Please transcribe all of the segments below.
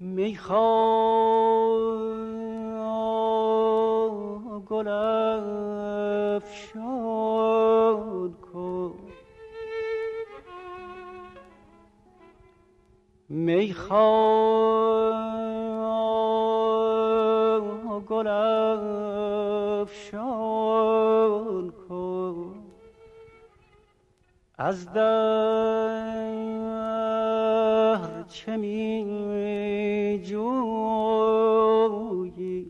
میخوا گل افشان کن میخوا گل افشان از دهر چه می جویی؟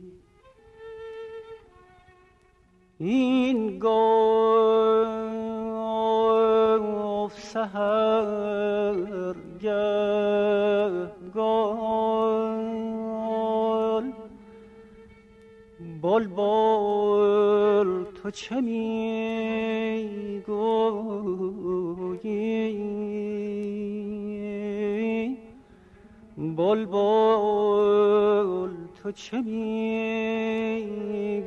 این گفت سهر گل بلبل تو چه می بلبل تو چه می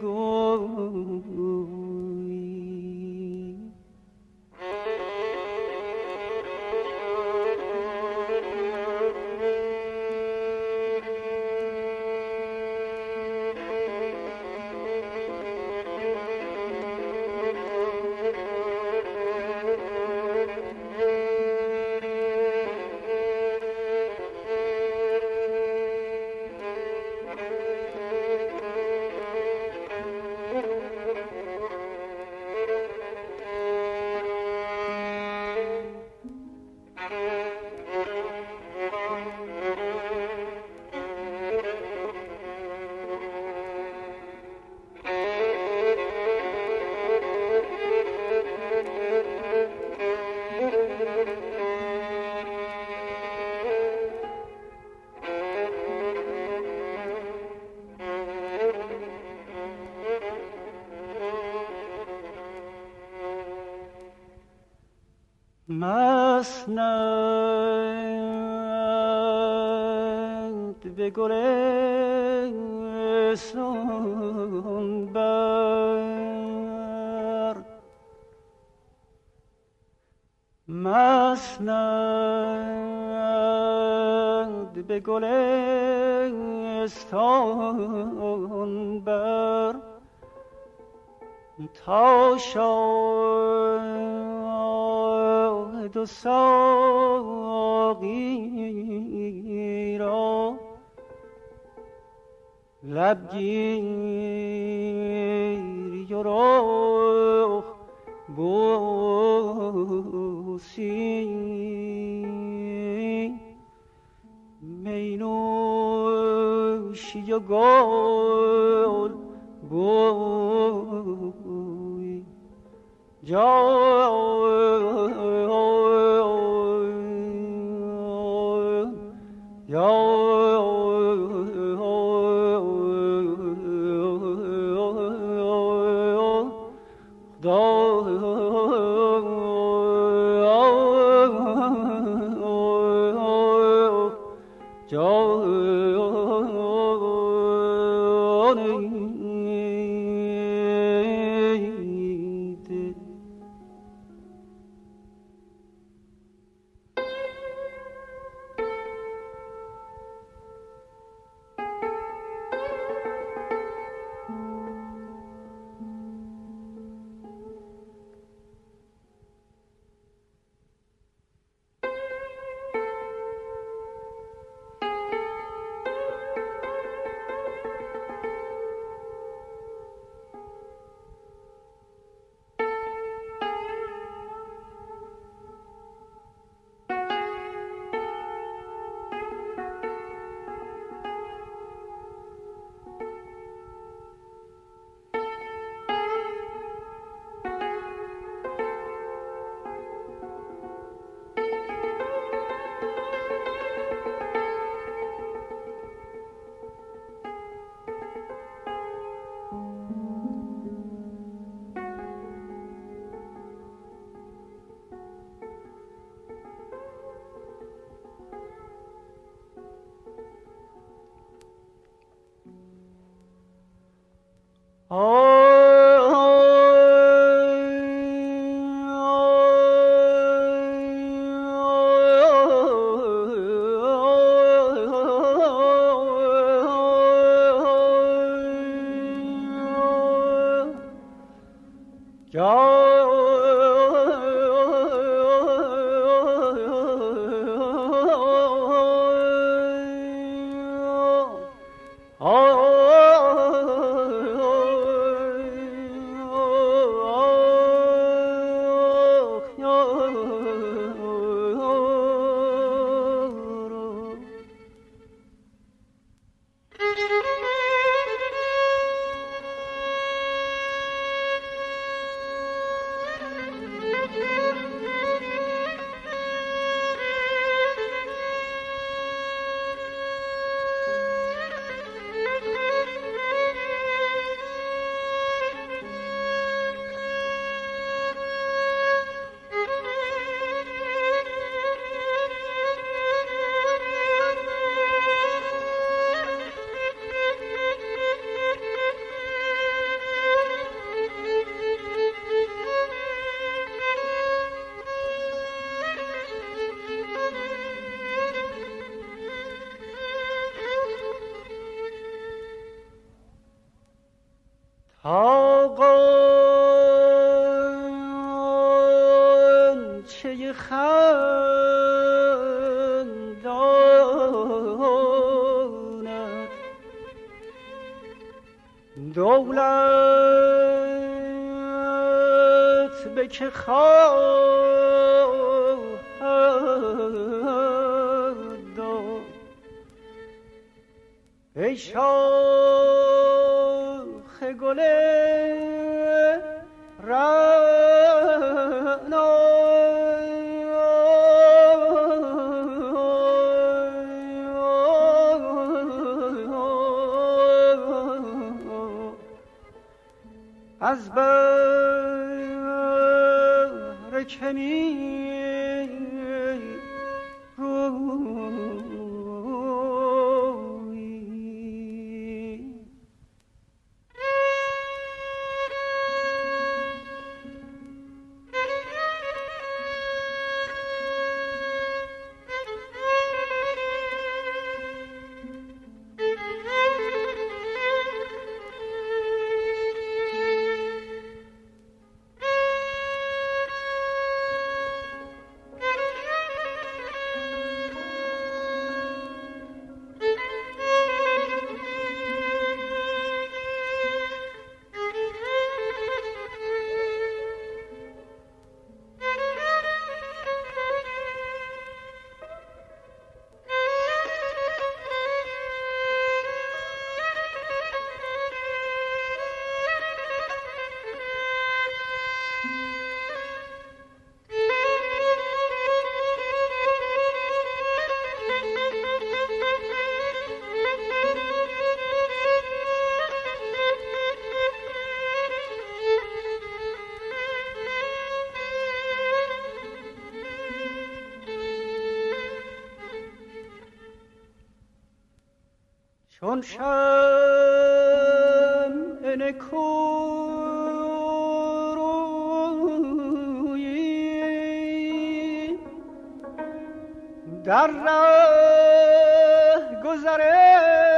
مسند به گلستان بر. مسند به گلستان بر. تا شاهد و ساقی را. لبگیری و رخ بوسی می نوشی و گل بوی onu go که خواهد. ای شاخ گل رعنا از بر کمی چون شمع نکورویی در ره گذره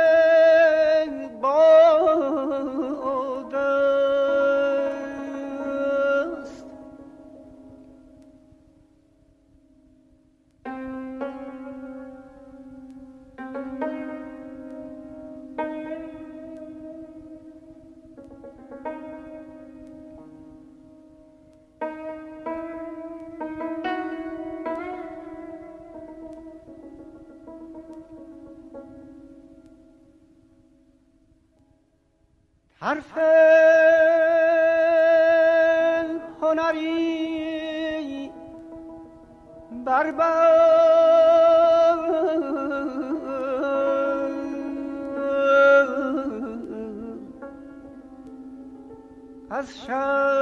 حرف هنری بربر از شم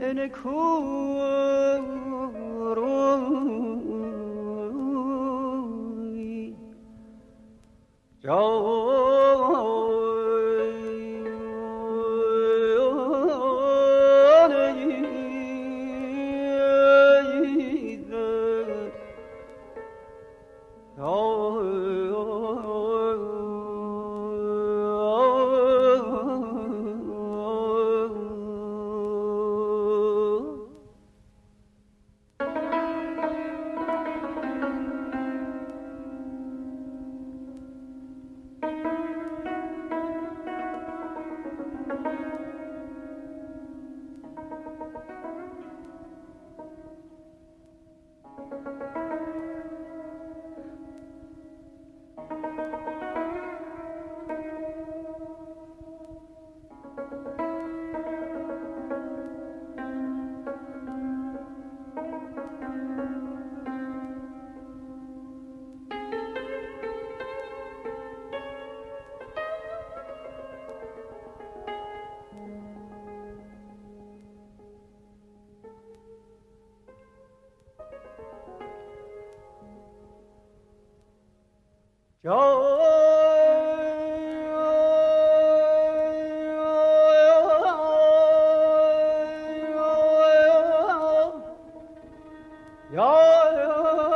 نکو روی 哟哟哟哟哟哟哟哟哟。